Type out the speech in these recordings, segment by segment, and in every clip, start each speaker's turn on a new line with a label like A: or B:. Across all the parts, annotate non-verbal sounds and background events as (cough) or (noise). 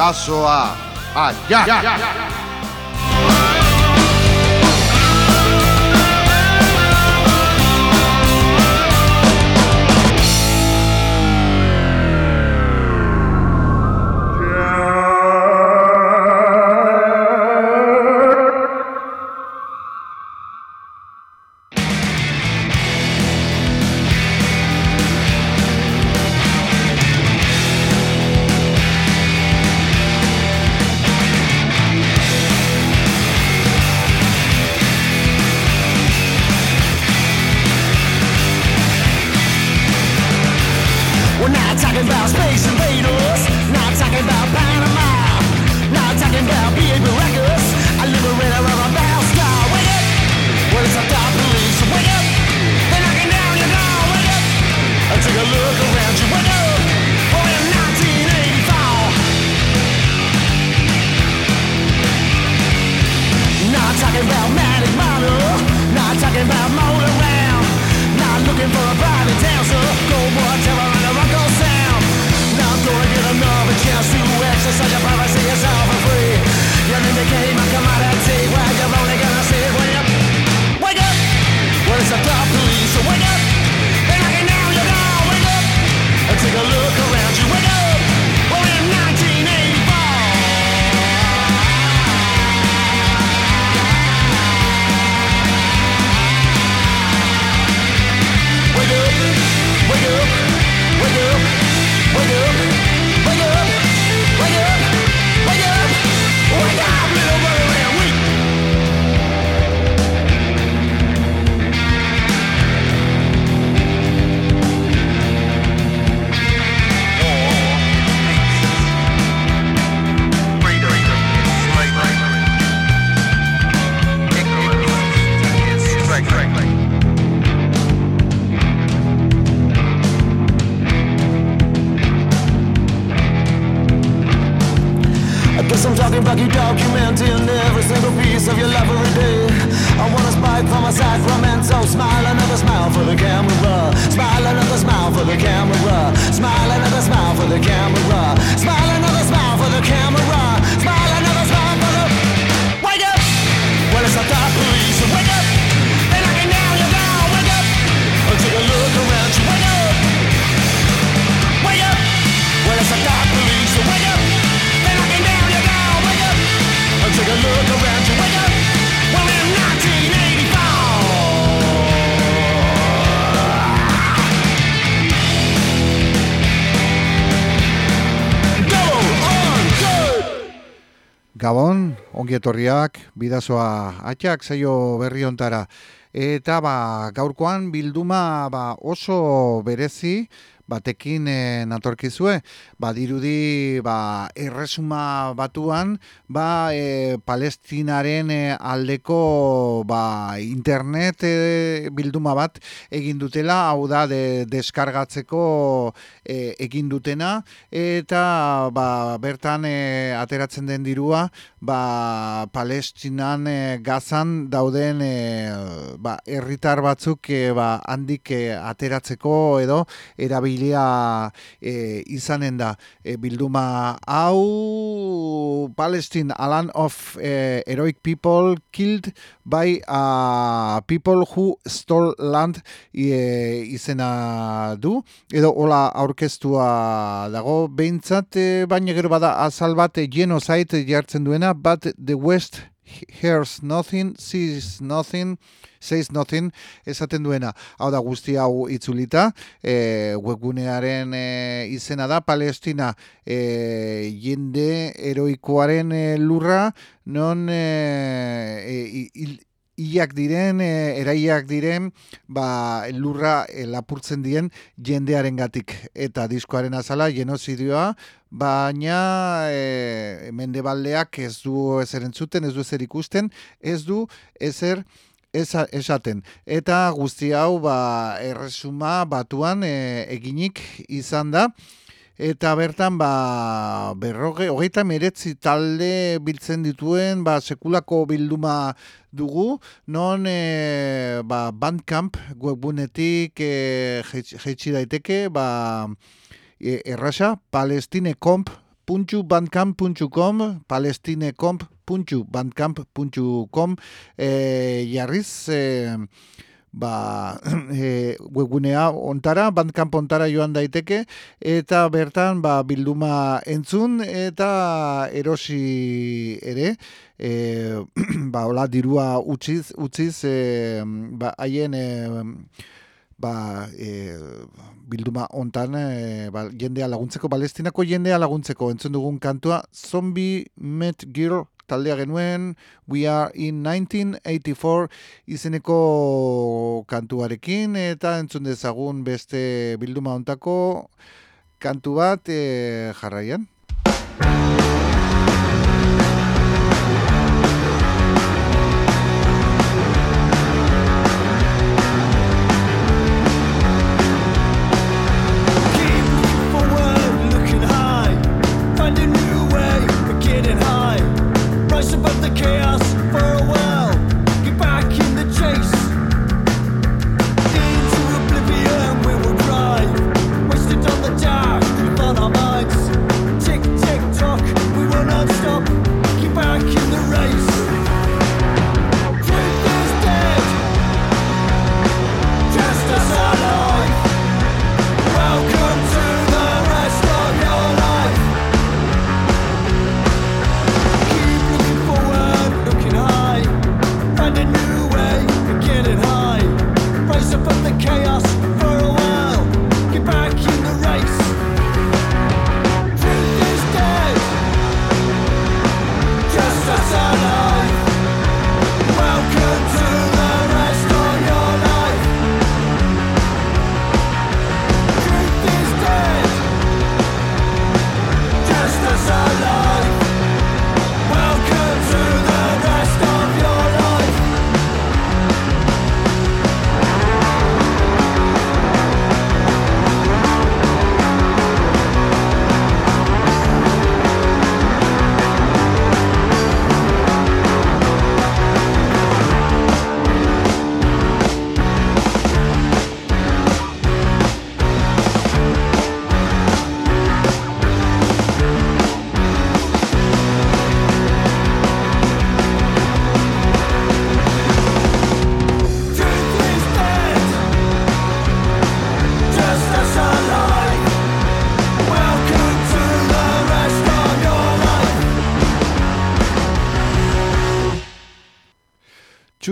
A: da a Adiá. Ongietorriak, bidazoa atxak, zaio berri ontara. Eta ba, gaurkoan bilduma ba, oso berezi, batekin e, natorkizue, badirudi ba, erresuma batuan, ba, e, palestinaren e, aldeko ba, internet e, bilduma bat egin dutela, hau da de, deskargatzeko e, egin dutena, eta ba, bertan e, ateratzen den dirua, ba, palestinan e, gazan dauden e, ba, erritar batzuk e, ba, handik e, ateratzeko edo erabilia e, izanen da. E, bilduma hau Palestine a land of e, heroic people killed by a people who stole land e, izena du. Edo hola aurkeztua dago behintzat e, baina gero bada azal bat e, genocide jartzen duena but the west hears nothing sees nothing says nothing esaten duena. Hau da guzti hau itzulita, e, webgunearen e, izena da, Palestina e, jende eroikoaren e, lurra, non e, e, iak diren, e, eraiak diren, ba, lurra e, lapurtzen dien jendearen gatik. Eta diskoaren azala, genozidioa, baina e, mendebaldeak ez du ezer entzuten, ez du ezer ikusten, ez du ezer esaten. Eta guzti hau ba, erresuma batuan e, eginik izan da. Eta bertan, ba, berroge, hogeita meretzi talde biltzen dituen, ba, sekulako bilduma dugu, non e, ba, Bandcamp webbunetik e, daiteke, ba, e, errasa, palestinekomp palestinecomp.bandcamp.com palestinecomp.bandcamp.com e, jarriz e, ba, e, (clears throat) webgunea ontara, bandkamp ontara joan daiteke, eta bertan ba, bilduma entzun eta erosi ere, e, (clears throat) ba, hola, dirua utziz, utziz e, ba, haien e, ba, e, bilduma ontan e, ba, jendea laguntzeko, palestinako jendea laguntzeko, entzun dugun kantua, Zombie Met Girl taldea genuen We Are in 1984 izeneko kantuarekin eta entzun dezagun beste bilduma ontako kantu bat e, jarraian.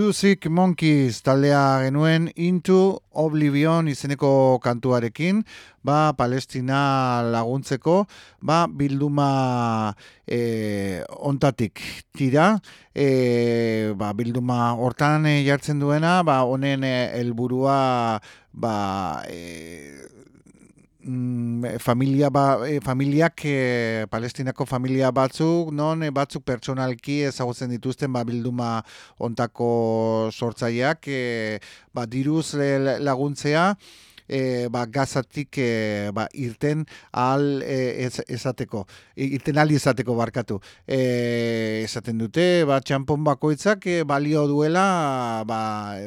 A: Music Monkeys taldea genuen Into Oblivion izeneko kantuarekin, ba Palestina laguntzeko, ba bilduma e, ontatik tira, e, ba, bilduma hortan e, jartzen duena, ba honen e, helburua ba e, Mm, familia ba, e, familiak e, palestinako familia batzuk non e, batzuk pertsonalki ezagutzen dituzten ba, bilduma ontako sortzaileak e, ba, diruz laguntzea e, ba, gazatik e, ba, irten al e, ez, ezateko, irten al izateko barkatu. E, esaten dute, ba, txampon bakoitzak e, balio duela ba,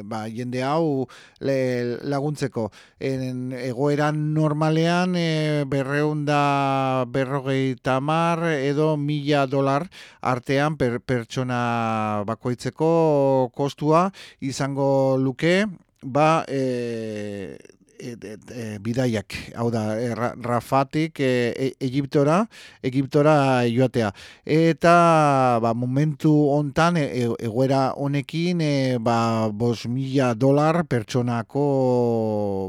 A: ba, jende hau le, laguntzeko. En, egoeran normalean e, berreunda berrogei tamar edo mila dolar artean per, pertsona bakoitzeko kostua izango luke, ba, e, e, e, bidaiak, hau da, e, Rafatik e, e, Egiptora, Egiptora joatea. Eta ba, momentu hontan e, egoera honekin e, ba, bos mila dolar pertsonako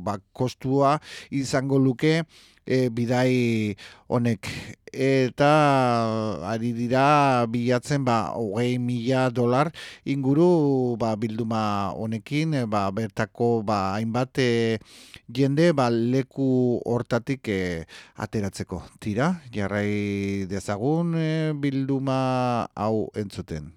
A: ba, kostua izango luke e, bidai honek. Eta ari dira bilatzen ba hogei mila dolar inguru ba, bilduma honekin ba, bertako ba, hainbat e, jende ba, leku hortatik e, ateratzeko. Tira jarrai dezagun e, bilduma hau entzuten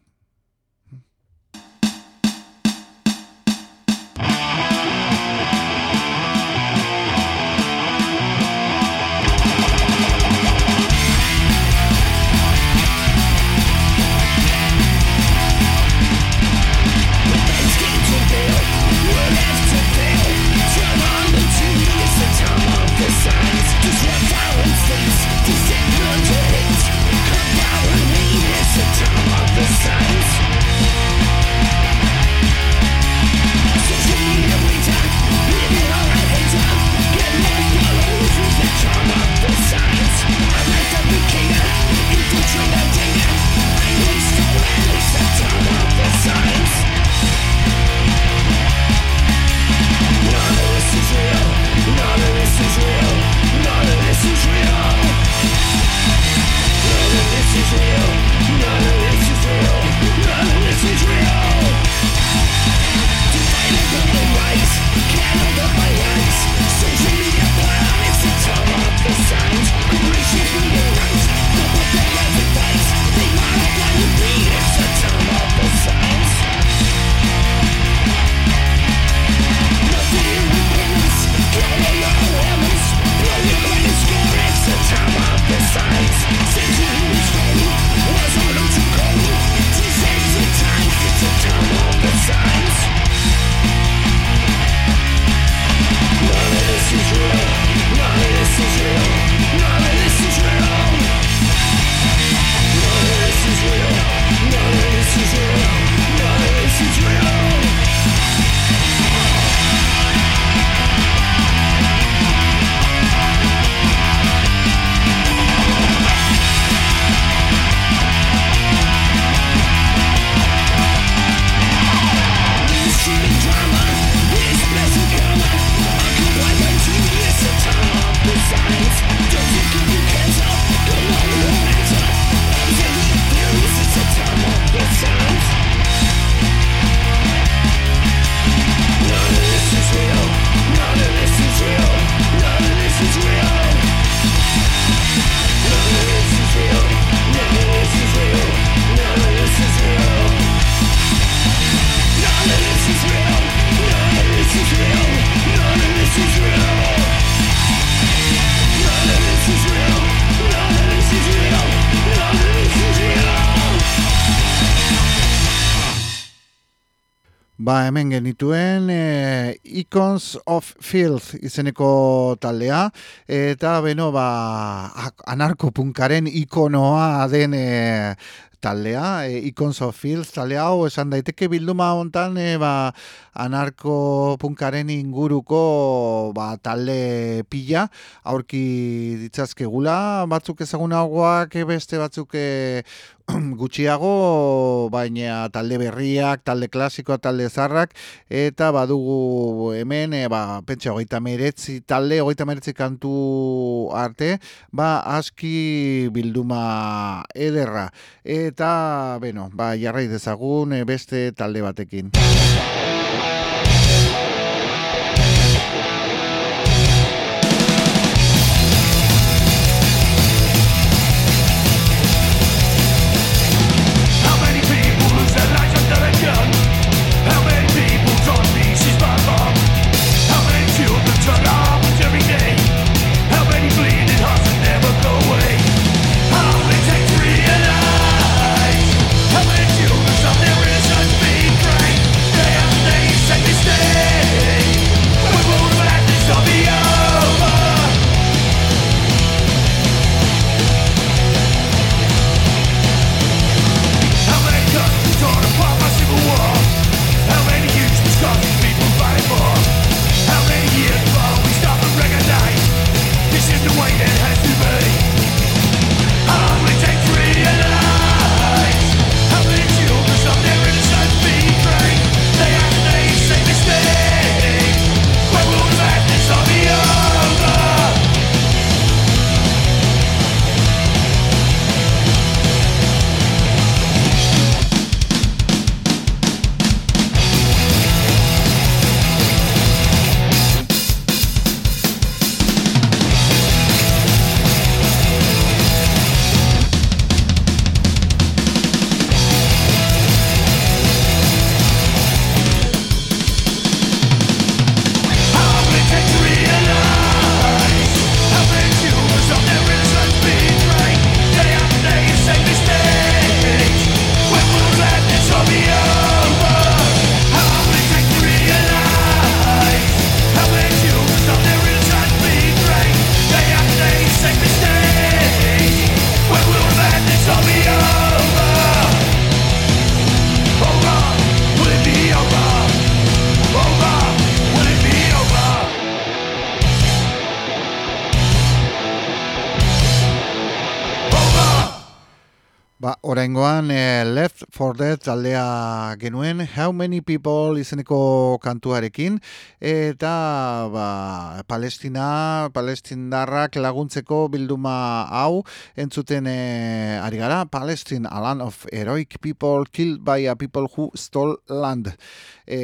A: genituen e, Icons of Filth izeneko taldea, eta beno, ba, anarkopunkaren ikonoa den e, taldea, e, Icons of Filth taldea, hau esan daiteke bilduma hontan e, ba, anarkopunkaren inguruko ba, talde pila, aurki ditzazkegula, batzuk ezagunagoak, beste batzuk e, (clears throat) gutxiago, baina talde berriak, talde klasikoa, talde zarrak, eta badugu hemen, e, ba, pentsa, hogeita meretzi, talde, hogeita meretzi kantu arte, ba, aski bilduma ederra. Eta, bueno, ba, jarrai dezagun e, beste talde batekin. Oraingoan e, Left for Dead taldea genuen How Many People izeneko kantuarekin eta ba, Palestina, Palestindarrak laguntzeko bilduma hau entzuten e, ari gara Palestine, a land of heroic people killed by a people who stole land. E,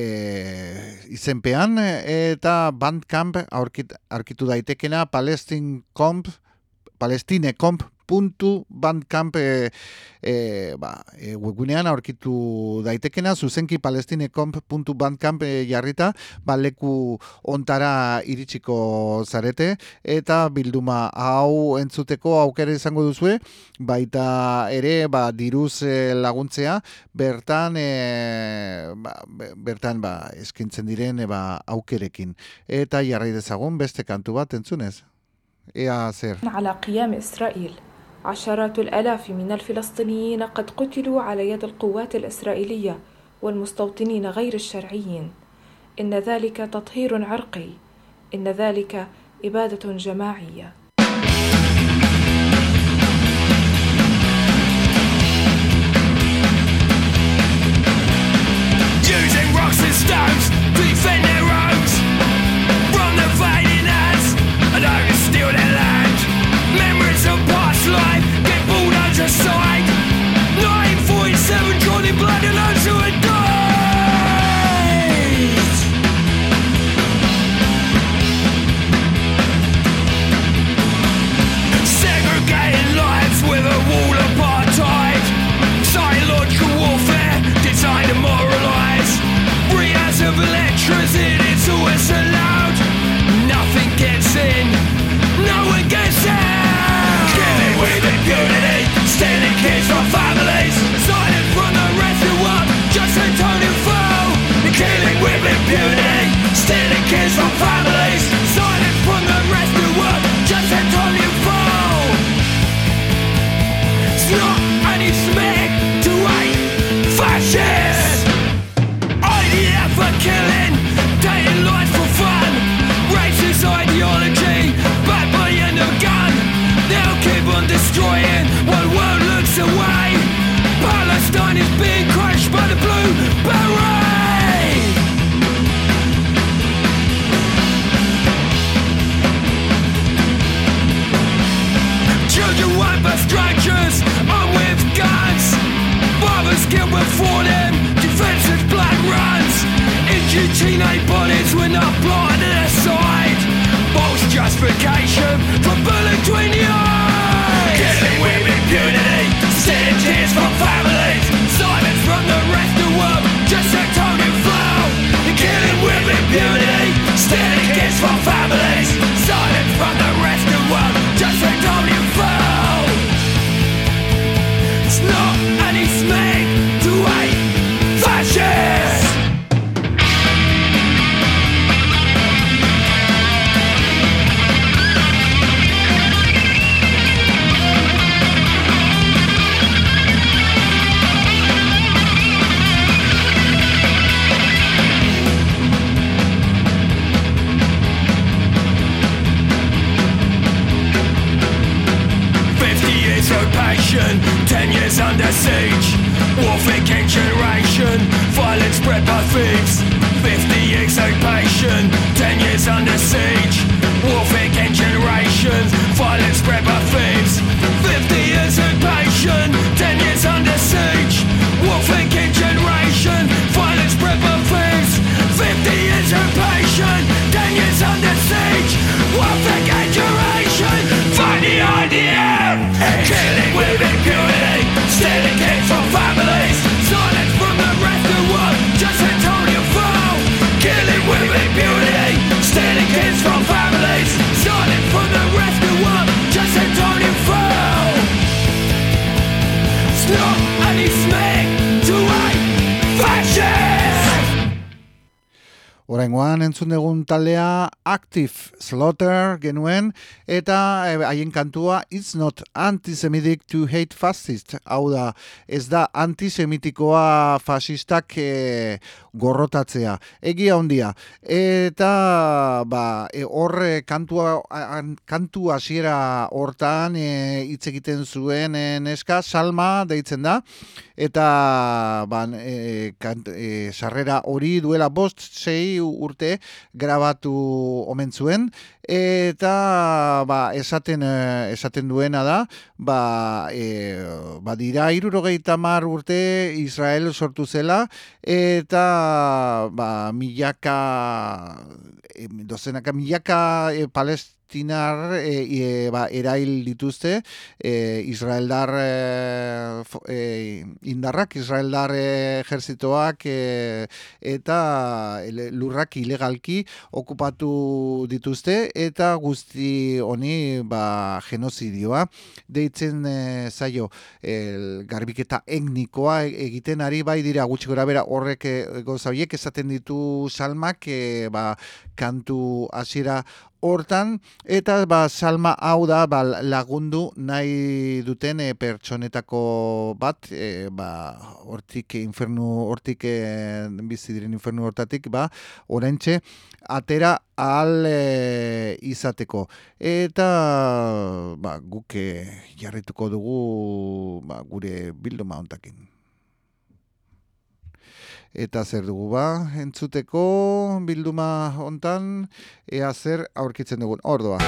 A: izenpean eta Bandcamp aurkit, arkitu daitekena Palestine Comp Palestine Comp puntu bandcamp e, e, ba, e, webgunean aurkitu daitekena zuzenki palestinekomp.bandcamp e, jarrita ba, leku ontara iritsiko zarete eta bilduma hau entzuteko aukera izango duzue baita ere ba, diruz e, laguntzea bertan e, ba, bertan ba, eskintzen diren e, ba, aukerekin eta jarrai dezagun beste kantu bat entzunez Ea zer.
B: Ala qiyam Israel. عشرات الآلاف من الفلسطينيين قد قتلوا على يد القوات الإسرائيلية والمستوطنين غير الشرعيين. إن ذلك تطهير عرقي. إن ذلك إبادة جماعية.
C: Stones to defend their homes From the fighting hands and only steal their
A: Slaughter genuen eta eh, haien kantua It's not antisemitic to hate fascist. Hau da, ez da antisemitikoa fasistak eh, gorrotatzea. Egia hondia. Eta ba, e, horre kantua, an- kantu hasiera hortan eh, hitz egiten zuen eh, neska Salma deitzen da eta ban, e, kant, e, sarrera hori duela bost sei urte grabatu omen zuen eta ba, esaten eh, esaten duena da ba, e, ba dira irurogeita mar urte Israel sortu zela eta ba, milaka dozenaka milaka e, palestinar e, e, ba, erail dituzte e, Israeldar e, e, indarrak, Israeldar ejerzitoak e, eta lurrak ilegalki okupatu dituzte eta guzti honi ba, genozidioa deitzen e, zaio. El, garbiketa etnikoa e- egiten ari bai dira gutxi gora bera horrek e, gauza horiek esaten ditu salmak e, ba, kantu hasiera hortan eta ba, salma hau da ba, lagundu nahi duten e, pertsonetako bat e, ba, hortik infernu hortik e, bizi diren infernu hortatik ba, oraintxe atera ahal e, izateko. Eta ba, guk jarrituko dugu ba, gure bilduma hontakin eta zer dugu ba, entzuteko bilduma hontan ea zer aurkitzen dugun. Ordoa.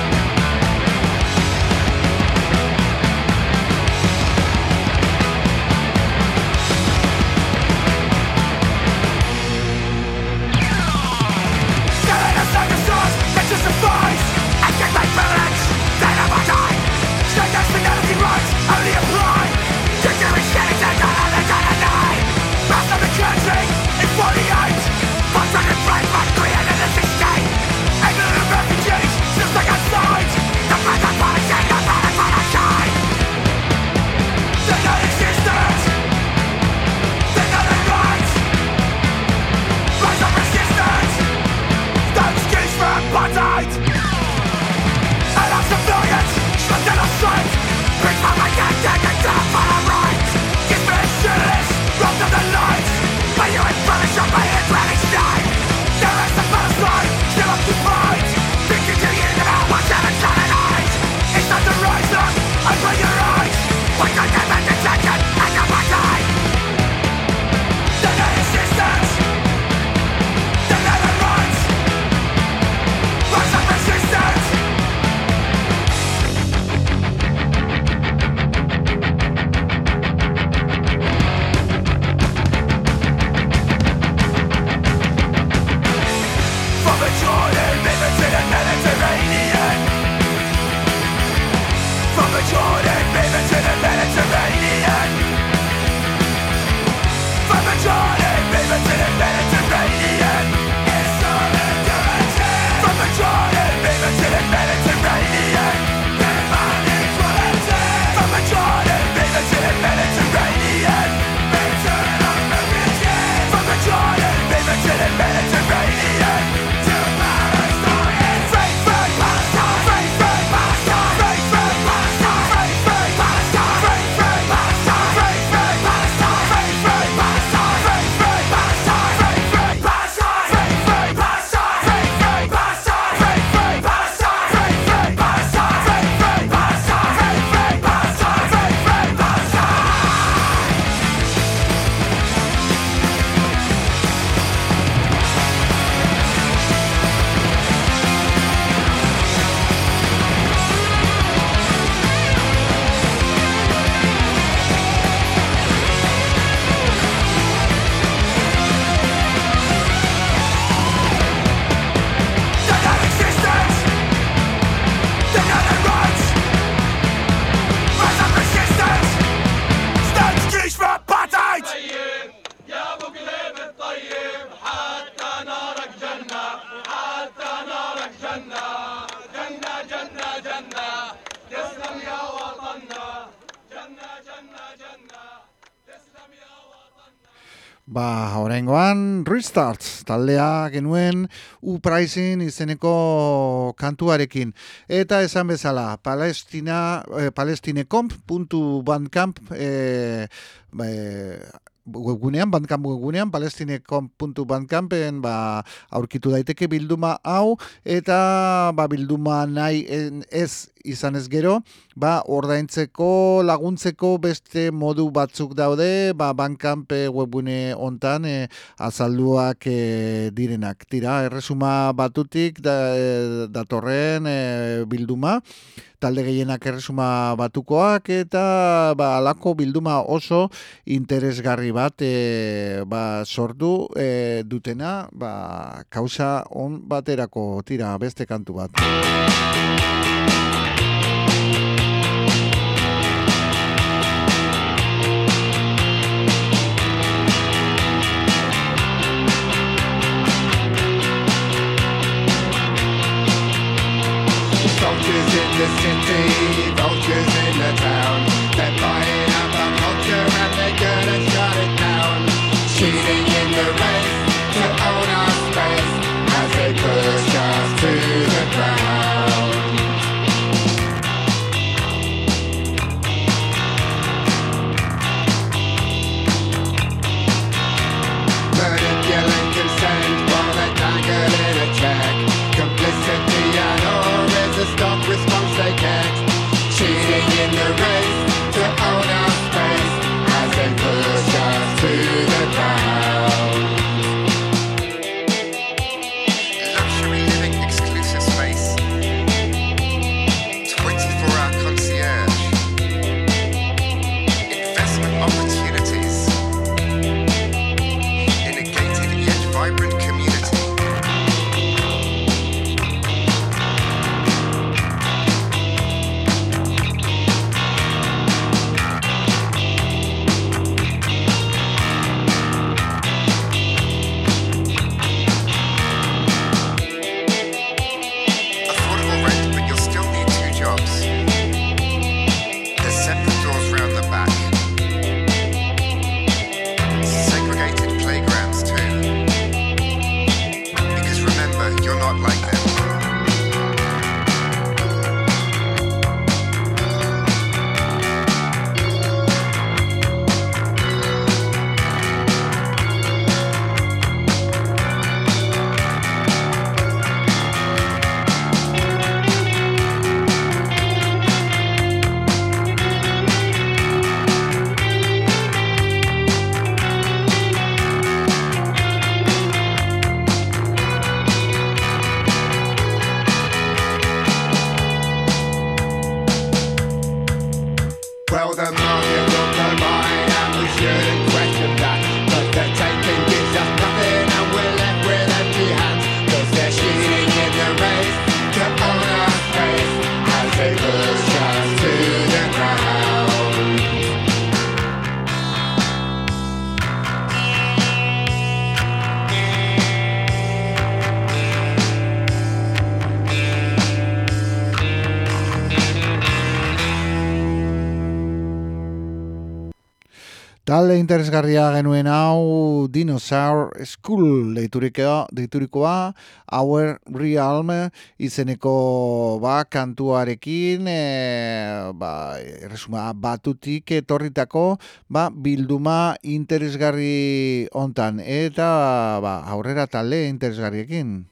A: Bastards taldea genuen Uprising izeneko kantuarekin. Eta esan bezala, palestina, eh, palestinecomp.bandcamp eh, ba, eh, webgunean, bandkamp webgunean, palestinekon.bandkampen ba, aurkitu daiteke bilduma hau, eta ba, bilduma nahi ez izan ez gero, ba, ordaintzeko, laguntzeko beste modu batzuk daude, ba, bandkamp eh, webgune ontan e, eh, azalduak e, direnak. Tira, erresuma batutik da, e, datorren e, bilduma, talde gehienak erresuma batukoak eta ba, alako bilduma oso interesgarri bat e, ba, sortu e, dutena ba, kausa on baterako tira beste kantu bat.
D: Well, dann mach ihr I mal meine Schön.
A: Talde interesgarria genuen hau Dinosaur School deiturikoa, deiturikoa Our Realm izeneko ba, kantuarekin e, ba, resuma, batutik etorritako ba, bilduma interesgarri hontan eta ba, aurrera talde interesgarriekin.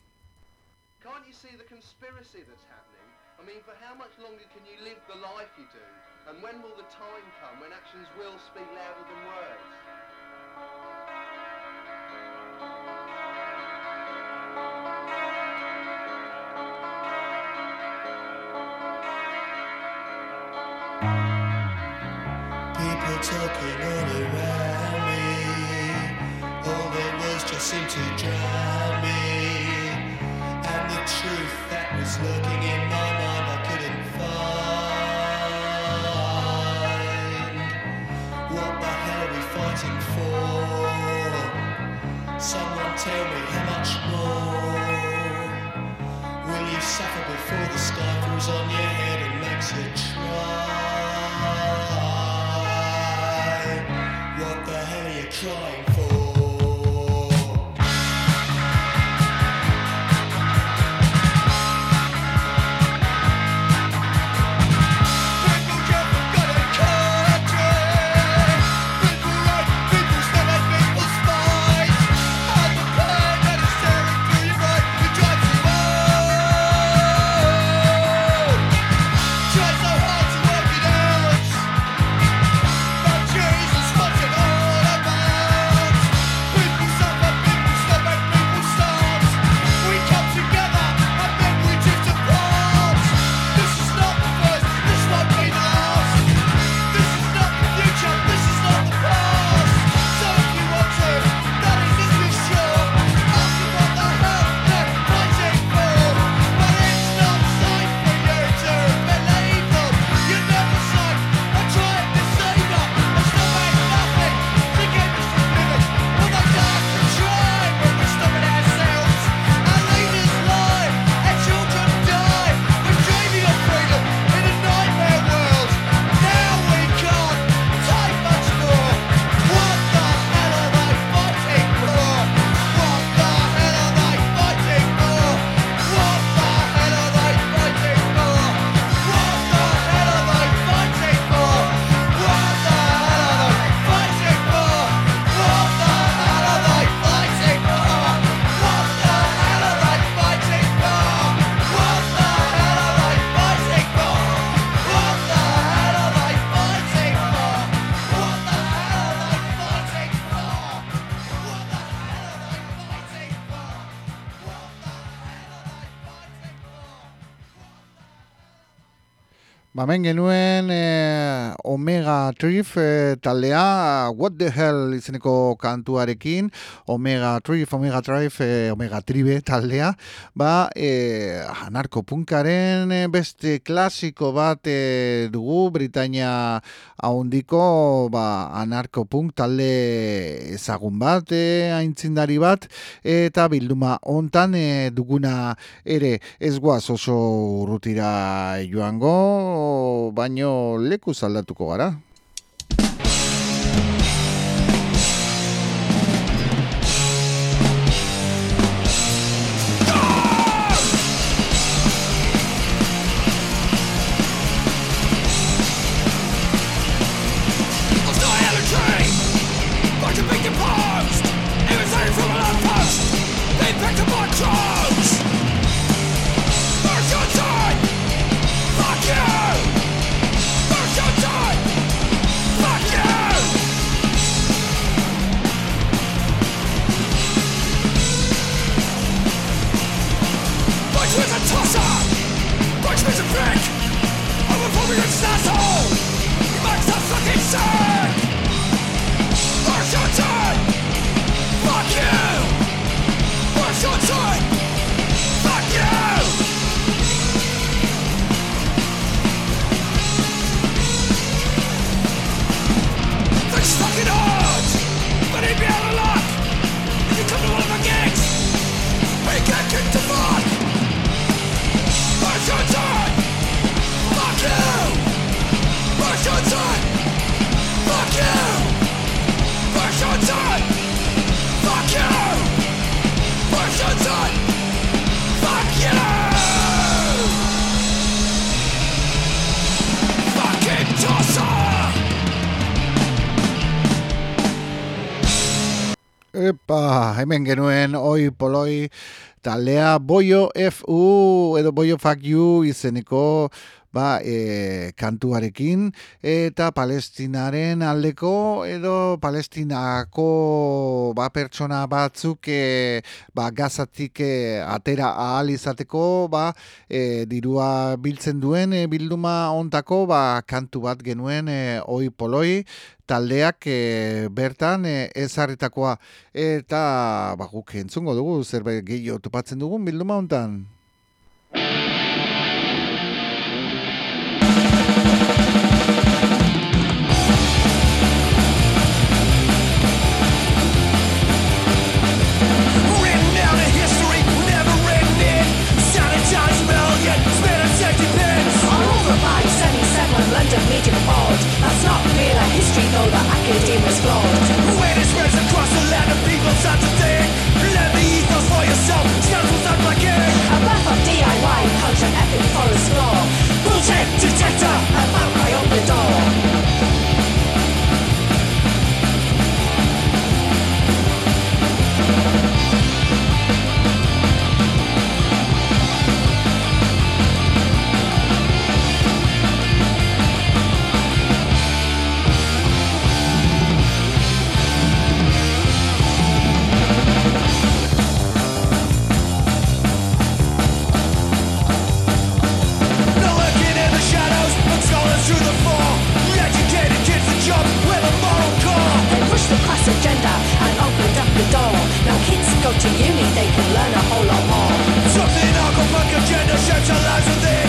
A: Ba, hemen genuen Omega Trif eh, taldea, What the Hell izeneko kantuarekin, Omega Trif, Omega Trif, eh, Omega Tribe taldea, ba, eh, anarkopunkaren eh, beste klasiko bat eh, dugu, Britania haundiko ba, anarkopunk talde ezagun bat, eh, aintzindari bat, eta bilduma hontan eh, duguna ere ez guaz oso urrutira joango, baino leku aldatuko gara. Epa, hemen genuen oi poloi taldea Boyo FU edo Boyo Fuck You izeneko ba, e, kantuarekin eta palestinaren aldeko edo palestinako ba, pertsona batzuk e, ba, gazatik e, atera ahal izateko ba, e, dirua biltzen duen e, bilduma ontako ba, kantu bat genuen e, oi poloi taldeak e, bertan e, ezarritakoa eta ba, guk entzungo dugu zerbait gehiago topatzen dugun bilduma hontan.
E: That's not real history though the academy's
C: through the fall. Educated kids to jump with a moral core.
E: They pushed the class agenda and opened up the door. Now kids go to uni, they can learn a whole lot more.
C: Something alcoholic agenda shapes our lives with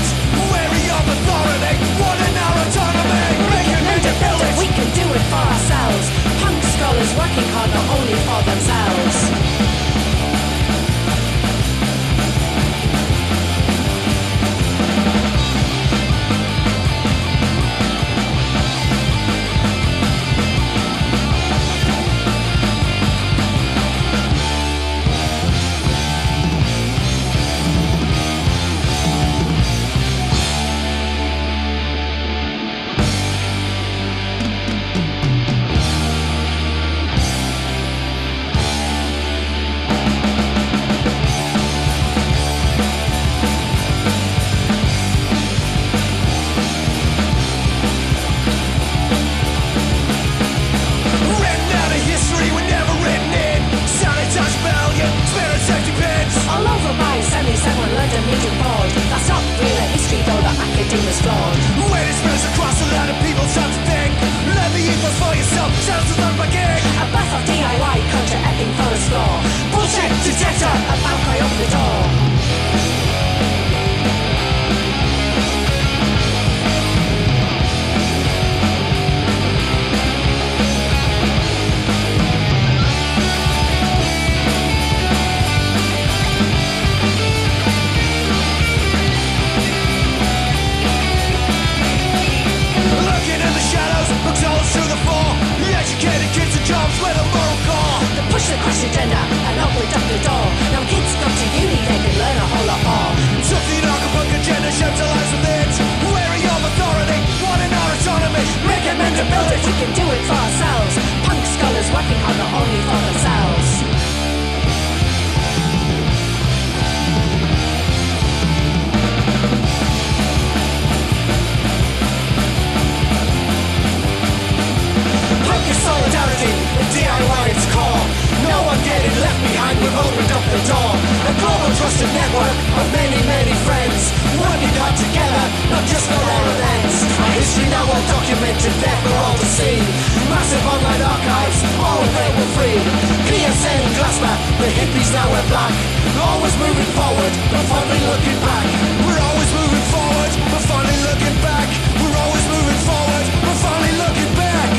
E: now we're black. Always moving forward, but finally looking back. We're always moving forward, but finally looking back. We're always moving forward, but finally looking back.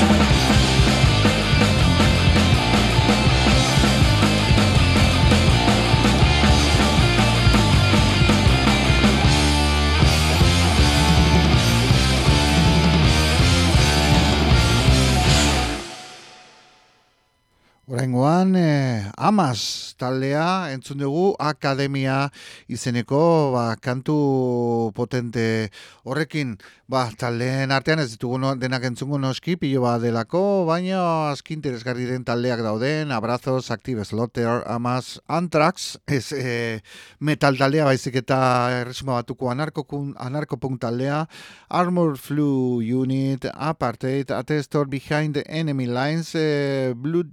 A: Oraingoan, eh, Amas taldea entzun dugu Akademia izeneko ba, kantu potente horrekin. Ba, taldeen artean ez ditugu no, denak entzungo noski pilo bat delako, baina aski interesgarri den taldeak dauden, Abrazos, Active Slaughter, Amas, Anthrax, ez eh, metal taldea baizik eta erresuma batuko anarkokun, anarkopunk taldea, Armor Flu Unit, Apartheid, Attestor, Behind the Enemy Lines, eh, Blue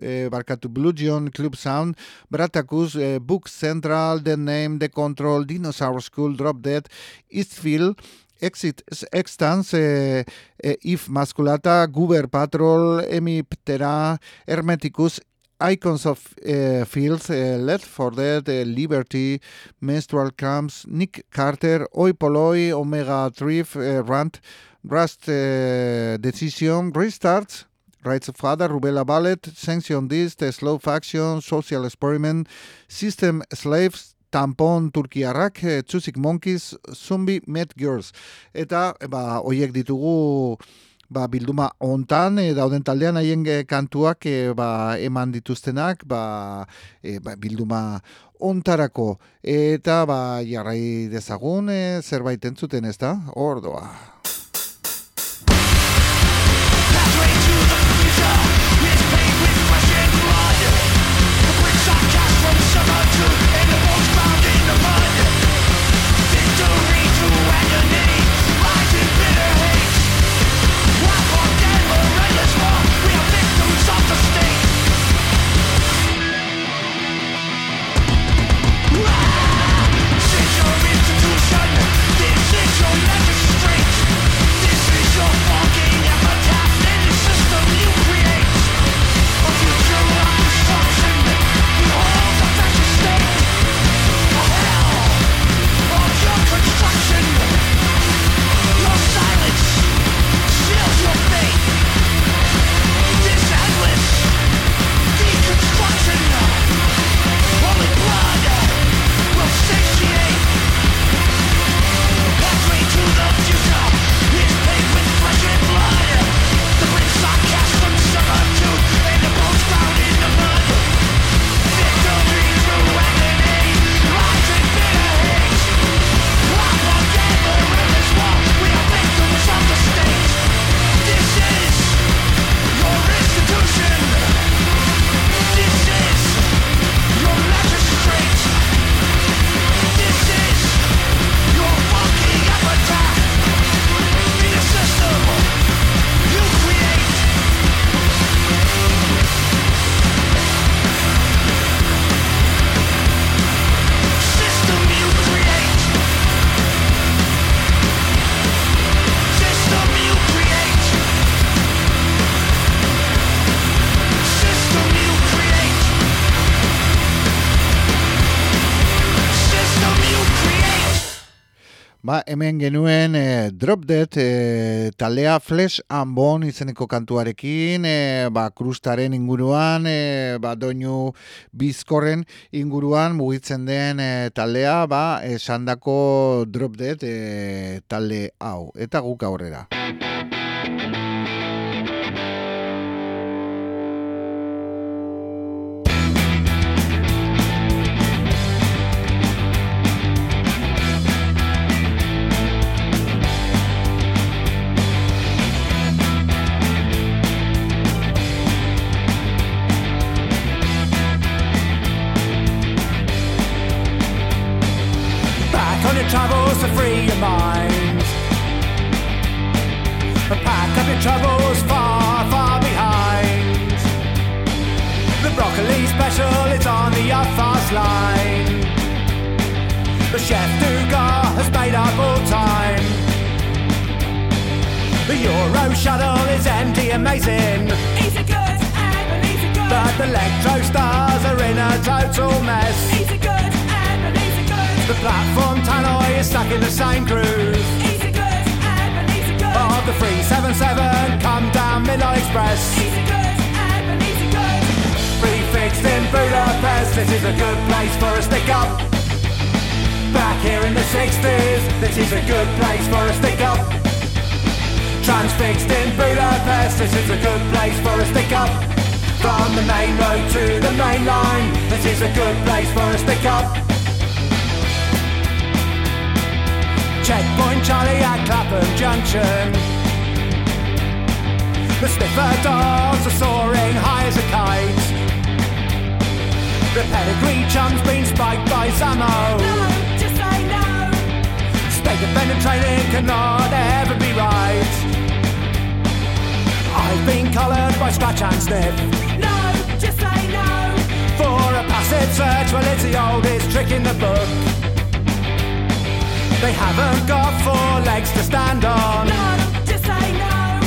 A: Eh, barkatu Blue John Club Sound, Bratacus, eh, Book Central, The Name, The Control, Dinosaur School, Drop Dead, Eastfield, Exit Extans, eh, eh, If Masculata, Guber Patrol, Hemiptera, Hermeticus, Icons of eh, Fields, eh, Left for Dead, eh, Liberty, Menstrual Cramps, Nick Carter, Oi Poloi, Omega Thrift, Rant, Rust Decision, Restarts, Rights of Father, Rubella Ballet, Sanction Dist, Slow Faction, Social Experiment, System Slaves, Tampon Turkiarrak, eh, Txusik Monkeys, Zombie Met Girls. Eta, eh, ba, hoiek ditugu ba, bilduma hontan e, dauden taldean haien eh, kantuak eh, ba, eman dituztenak ba, eh, ba, bilduma ontarako eta ba, jarrai dezagun eh, zerbait entzuten ez da ordoa
C: you.
A: Hemen genuen eh, Drop Dead eh, taldea Flesh and Bone izeneko kantuarekin, eh, ba, krustaren inguruan, eh, ba, doinu bizkorren inguruan mugitzen den eh, taldea, ba, esandako Drop Dead eh, talde hau. Eta guk aurrera.
F: The chef Dugas has made up all time. The Euro shuttle is empty, amazing.
E: Easy good easy good.
F: But the Electro stars are in a total mess.
E: Easy good and easy good.
F: The platform tannoy is stuck in the same groove.
E: Easy good and easy good.
F: Oh, the 377 come down Midnight Express.
E: Easy good and easy good.
F: Prefixed in Budapest, this is a good place for a stick up. Back here in the 60s, this is a good place for a stick up. Transfixed in Budapest, this is a good place for a stick up. From the main road to the main line, this is a good place for a stick up. Checkpoint Charlie at Clapham Junction. The sniffer dogs are soaring high as a kite. The pedigree chum's been spiked by Samo. Defendant training cannot ever be right. I've been coloured by scratch and sniff.
E: No, just say no.
F: For a passive search, well, it's the oldest trick in the book. They haven't got four legs to stand on.
E: No, just say no.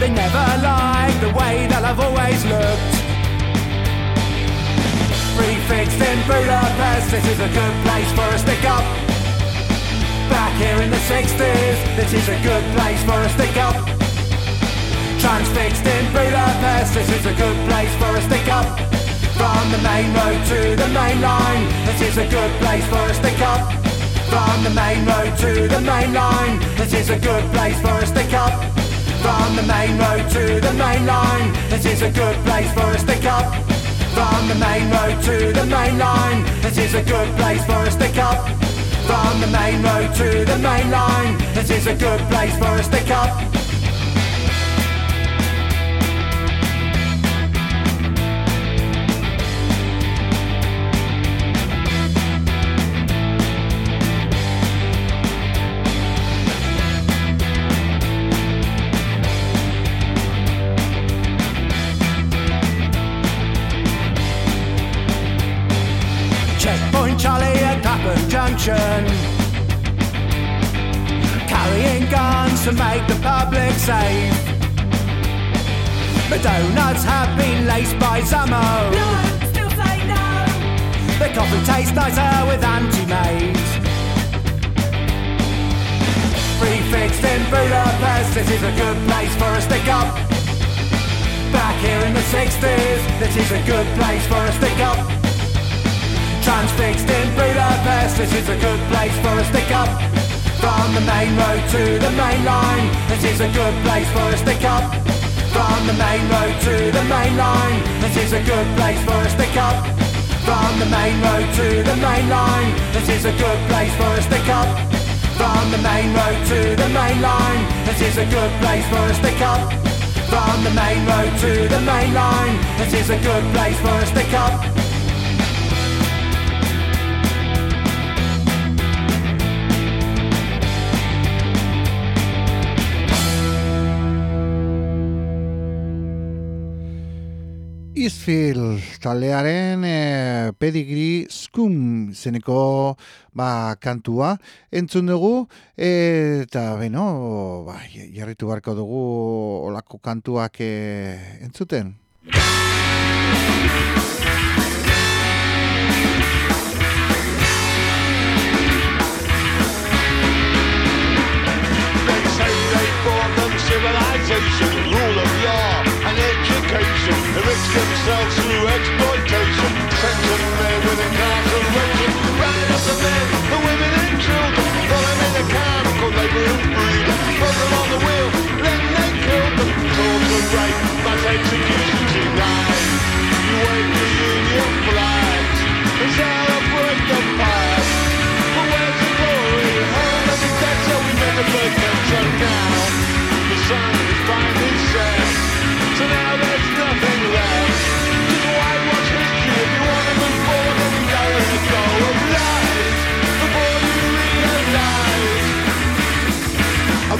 F: They never like the way that I've always looked. Prefixed in Budapest, this is a good place for a stick up. Here in the 60s, this is a good place for a stick up. Transfixed in Budapest, this is a good place for a stick up. From the main road to the main line, this is a good place for a stick up. From the main road to the main line, this is a good place for a stick up. From the main road to the main line, this is a good place for a stick up. From the main road to the main line, this is a good place for a stick up. From the main road to the main line, this is a good place for a stick up. Clapham Carrying guns to make the public safe. The donuts have been laced by Zamo.
E: No, still say no.
F: The coffee tastes nicer with anti-maize. Prefixed in Budapest, this is a good place for a stick up. Back here in the 60s, this is a good place for a stick up. Transfixed in Budapest, this is a good place for a stick up. From the main road to the main line, this is a good place for a stick up. From the main road to the main line, this is a good place for a stick up. From the main road to the main line, this is a good place for a stick up. From the main road to the main line, this is a good place for a stick up. From the main road to the main line, this is a good place for a stick up.
A: Eastfield taldearen e, pedigree skum zeneko ba, kantua entzun dugu eta beno ba, jarritu barko dugu olako kantuak e, entzuten.
G: They say they them civilization, rule education. Enrich themselves through exploitation. Sent them there with incarceration. Round up the men, the women and children. Throw them in a camp called labor and freedom. Put them on the wheel, then they killed them. Torture, rape, mass execution tonight. You wave the union flags. and celebrate the past. But where's the glory? How many dead shall we never forget? So now, the sun is finally set. So now there's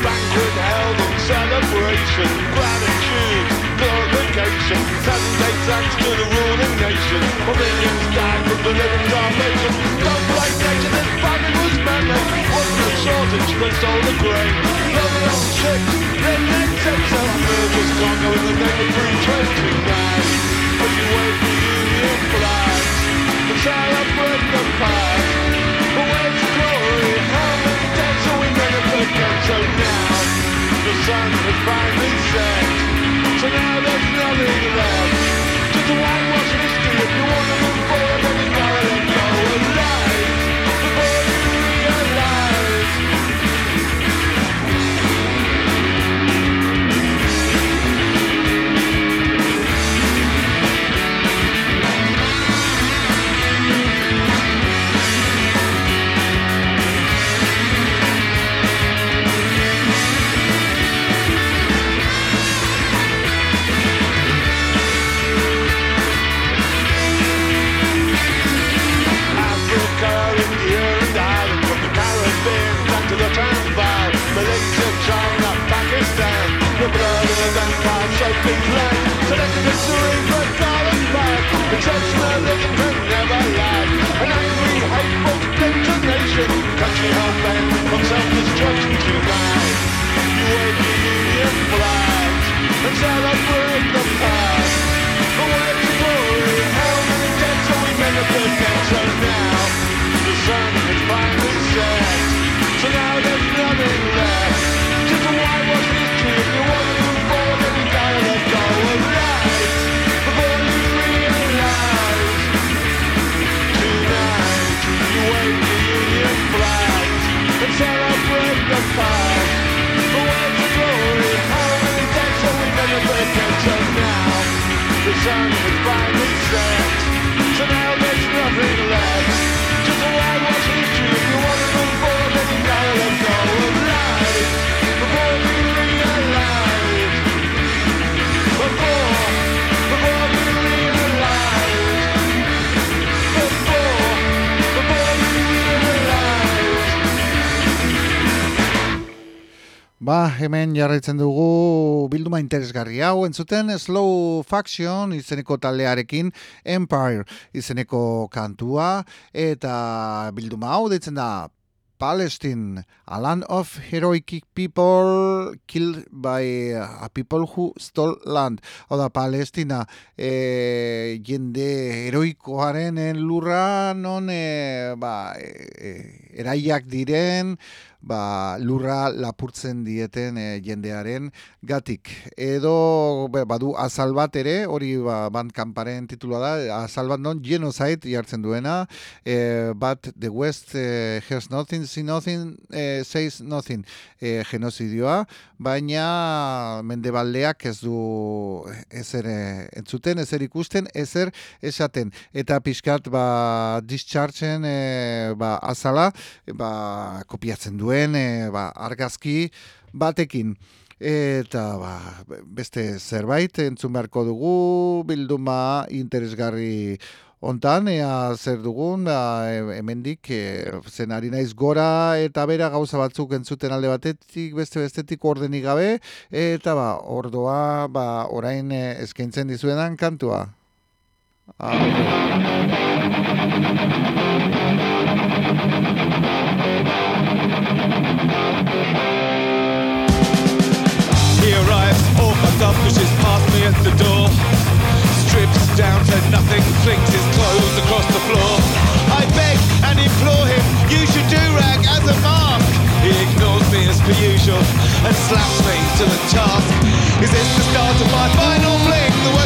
G: banquet held in celebration. Gratitude, glorification, Saturday thanks to the ruling nation. For millions died from the living starvation. Don't blame nature, this famine was man-made. Wasn't a shortage, but all the grain. Loving on ships, then they take some murders, cargo in the name of free trade tonight. But you wait for union flags, to celebrate the past, but where's glory? How forget? So now the sun has finally set. So now there's nothing left. Just a whitewash history if you want to move forward, then you gotta let go of life before you realize.
A: Hemen jarraitzen dugu bilduma interesgarri hau, entzuten Slow Faction izeneko taldearekin Empire izeneko kantua, eta bilduma hau deitzen da Palestine, a land of heroic people killed by a people who stole land. Hau da, Palestina, e, jende heroikoaren lurra non e, ba, e, e, eraiak diren, ba, lurra lapurtzen dieten e, jendearen gatik. Edo badu azal bat ere, hori ba, bandkamparen titula da, azal bat non genocide jartzen duena, e, but the West e, has nothing, see nothing, e, says nothing, e, genozidioa, baina mendebaldeak ez du ezer entzuten, ezer ikusten, ezer esaten. Eta pixkat ba, dischargen e, ba, azala ba, kopiatzen duen e, ba, argazki batekin. Eta ba, beste zerbait entzun beharko dugu bilduma interesgarri Hontan, ea zer dugun, ba, hemendik e, zen ari naiz gora eta bera gauza batzuk entzuten alde batetik, beste bestetik ordenik gabe, eta ba, ordoa ba, orain e, eskaintzen dizuenan kantua. Ah.
H: Flings his clothes across the floor. I beg and implore him, use your do-rag as a mask. He ignores me as per usual and slaps me to the task. Is this the start of my final fling?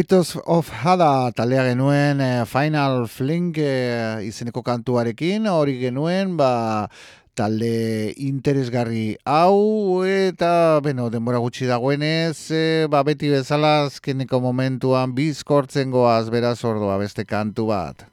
H: Lighters of
A: Hada talea genuen eh, Final Fling e, izeneko kantuarekin, hori genuen ba, talde interesgarri hau eta beno, denbora gutxi dagoenez, e, ba, beti bezala azkeneko momentuan bizkortzen goaz beraz ordua beste kantu bat.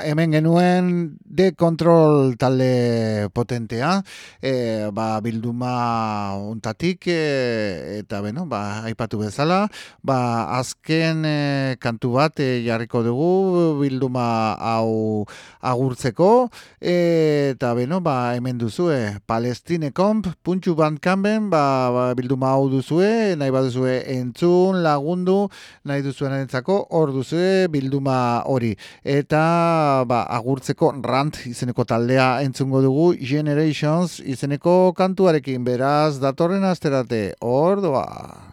A: Hemen genuen de control talde potentea e, ba, bilduma untatik e, eta beno, ba, aipatu bezala ba, azken e, kantu bat e, jarriko dugu bilduma hau agurtzeko e, eta beno, ba, hemen duzue palestinekomp, puntxu bandkamben ba, ba, bilduma hau duzue nahi baduzue entzun, lagundu nahi duzuen entzako hor duzue bilduma hori. Eta ba, agurtzeko ran Grant izeneko taldea entzungo dugu Generations izeneko kantuarekin beraz datorren asterate ordoa.